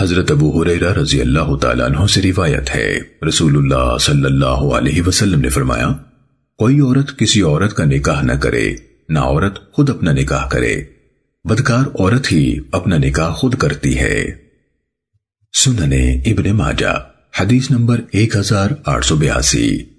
حضرت ابو حریرہ رضی اللہ تعالیٰ عنہ سے روایت ہے۔ رسول اللہ صلی اللہ علیہ وسلم نے فرمایا، کوئی عورت کسی عورت کا نکاح نہ کرے، نہ عورت خود اپنا نکاح کرے۔ بدکار عورت ہی اپنا نکاح خود کرتی ہے۔ سننے ابن ماجہ، حدیث نمبر ایک ہزار آٹھ سو بیاسی۔